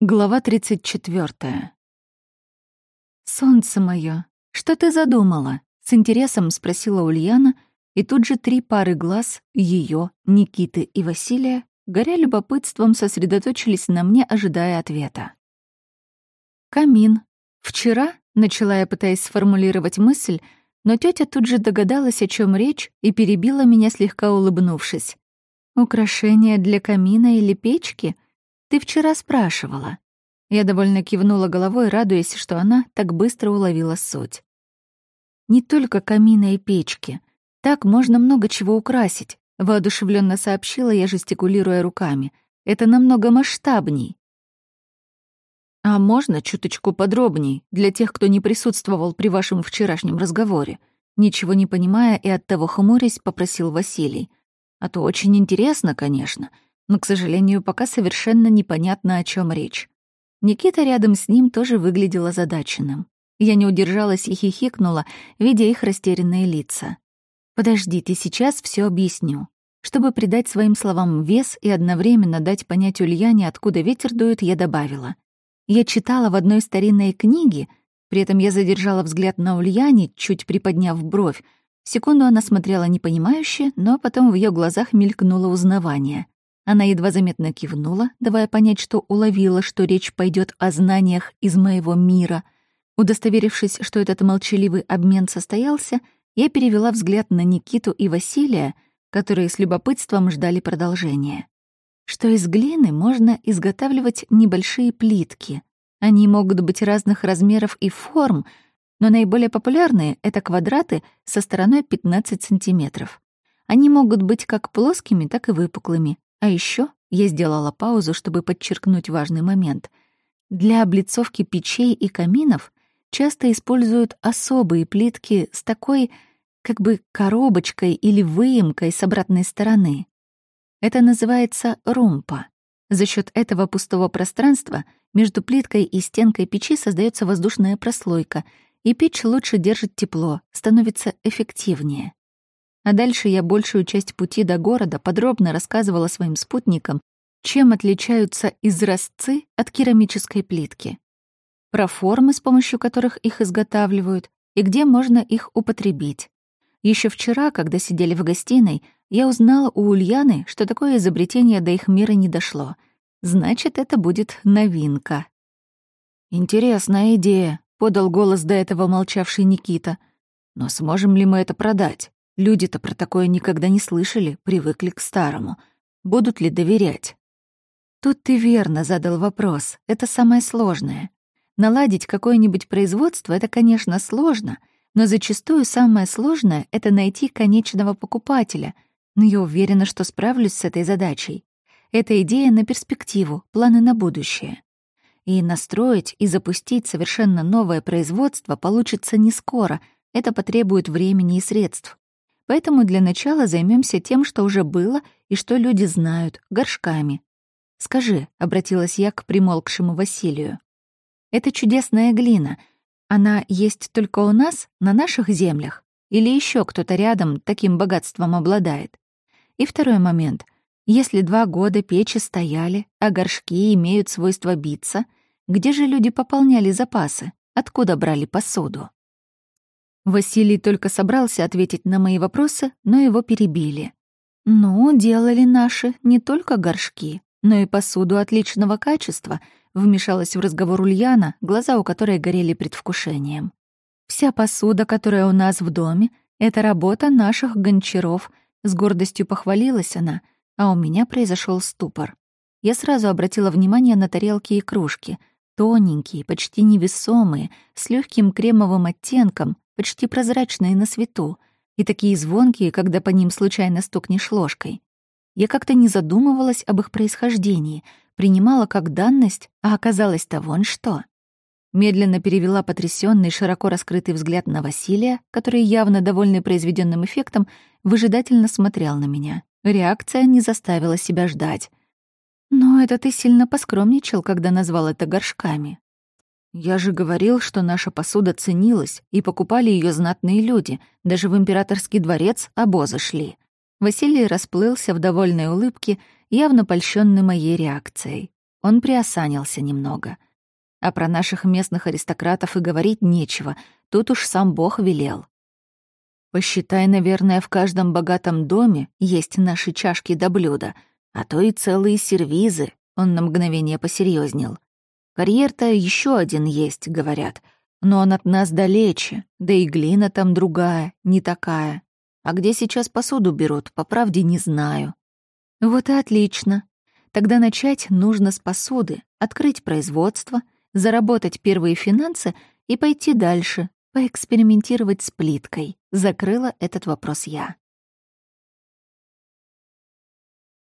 Глава 34. «Солнце моё, что ты задумала?» — с интересом спросила Ульяна, и тут же три пары глаз её, Никиты и Василия, горя любопытством, сосредоточились на мне, ожидая ответа. «Камин. Вчера», — начала я, пытаясь сформулировать мысль, но тётя тут же догадалась, о чём речь, и перебила меня, слегка улыбнувшись. «Украшения для камина или печки?» Ты вчера спрашивала». Я довольно кивнула головой, радуясь, что она так быстро уловила суть. «Не только камина и печки. Так можно много чего украсить», — воодушевленно сообщила я, жестикулируя руками. «Это намного масштабней». «А можно чуточку подробней, для тех, кто не присутствовал при вашем вчерашнем разговоре?» Ничего не понимая и оттого хмурясь, попросил Василий. «А то очень интересно, конечно но, к сожалению, пока совершенно непонятно, о чем речь. Никита рядом с ним тоже выглядел озадаченным. Я не удержалась и хихикнула, видя их растерянные лица. «Подождите, сейчас все объясню». Чтобы придать своим словам вес и одновременно дать понять Ульяне, откуда ветер дует, я добавила. Я читала в одной старинной книге, при этом я задержала взгляд на Ульяне, чуть приподняв бровь. Секунду она смотрела непонимающе, но потом в ее глазах мелькнуло узнавание. Она едва заметно кивнула, давая понять, что уловила, что речь пойдет о знаниях из моего мира. Удостоверившись, что этот молчаливый обмен состоялся, я перевела взгляд на Никиту и Василия, которые с любопытством ждали продолжения. Что из глины можно изготавливать небольшие плитки. Они могут быть разных размеров и форм, но наиболее популярные — это квадраты со стороной 15 сантиметров. Они могут быть как плоскими, так и выпуклыми, а еще я сделала паузу, чтобы подчеркнуть важный момент. Для облицовки печей и каминов часто используют особые плитки с такой как бы коробочкой или выемкой с обратной стороны. Это называется румпа. За счет этого пустого пространства между плиткой и стенкой печи создается воздушная прослойка, и печь лучше держит тепло, становится эффективнее. А дальше я большую часть пути до города подробно рассказывала своим спутникам, чем отличаются изразцы от керамической плитки, про формы, с помощью которых их изготавливают, и где можно их употребить. Еще вчера, когда сидели в гостиной, я узнала у Ульяны, что такое изобретение до их мира не дошло. Значит, это будет новинка. «Интересная идея», — подал голос до этого молчавший Никита. «Но сможем ли мы это продать?» Люди-то про такое никогда не слышали, привыкли к старому. Будут ли доверять? Тут ты верно задал вопрос. Это самое сложное. Наладить какое-нибудь производство — это, конечно, сложно, но зачастую самое сложное — это найти конечного покупателя. Но я уверена, что справлюсь с этой задачей. Это идея на перспективу, планы на будущее. И настроить и запустить совершенно новое производство получится не скоро, это потребует времени и средств. Поэтому для начала займемся тем, что уже было и что люди знают, горшками. «Скажи», — обратилась я к примолкшему Василию, — «это чудесная глина. Она есть только у нас, на наших землях? Или еще кто-то рядом таким богатством обладает?» И второй момент. Если два года печи стояли, а горшки имеют свойство биться, где же люди пополняли запасы? Откуда брали посуду? Василий только собрался ответить на мои вопросы, но его перебили. «Ну, делали наши не только горшки, но и посуду отличного качества», вмешалась в разговор Ульяна, глаза у которой горели предвкушением. «Вся посуда, которая у нас в доме, — это работа наших гончаров», — с гордостью похвалилась она, а у меня произошел ступор. Я сразу обратила внимание на тарелки и кружки, тоненькие, почти невесомые, с легким кремовым оттенком, почти прозрачные на свету, и такие звонкие, когда по ним случайно стукнешь ложкой. Я как-то не задумывалась об их происхождении, принимала как данность, а оказалось-то вон что. Медленно перевела потрясённый, широко раскрытый взгляд на Василия, который, явно довольный произведённым эффектом, выжидательно смотрел на меня. Реакция не заставила себя ждать. «Но это ты сильно поскромничал, когда назвал это горшками», «Я же говорил, что наша посуда ценилась, и покупали ее знатные люди, даже в императорский дворец обозы шли». Василий расплылся в довольной улыбке, явно польщенный моей реакцией. Он приосанился немного. А про наших местных аристократов и говорить нечего, тут уж сам Бог велел. Посчитай, наверное, в каждом богатом доме есть наши чашки да блюда, а то и целые сервизы, он на мгновение посерьезнел. Карьер-то еще один есть, говорят, но он от нас далече, да и глина там другая, не такая. А где сейчас посуду берут, по правде не знаю. Вот и отлично. Тогда начать нужно с посуды, открыть производство, заработать первые финансы и пойти дальше, поэкспериментировать с плиткой. Закрыла этот вопрос я.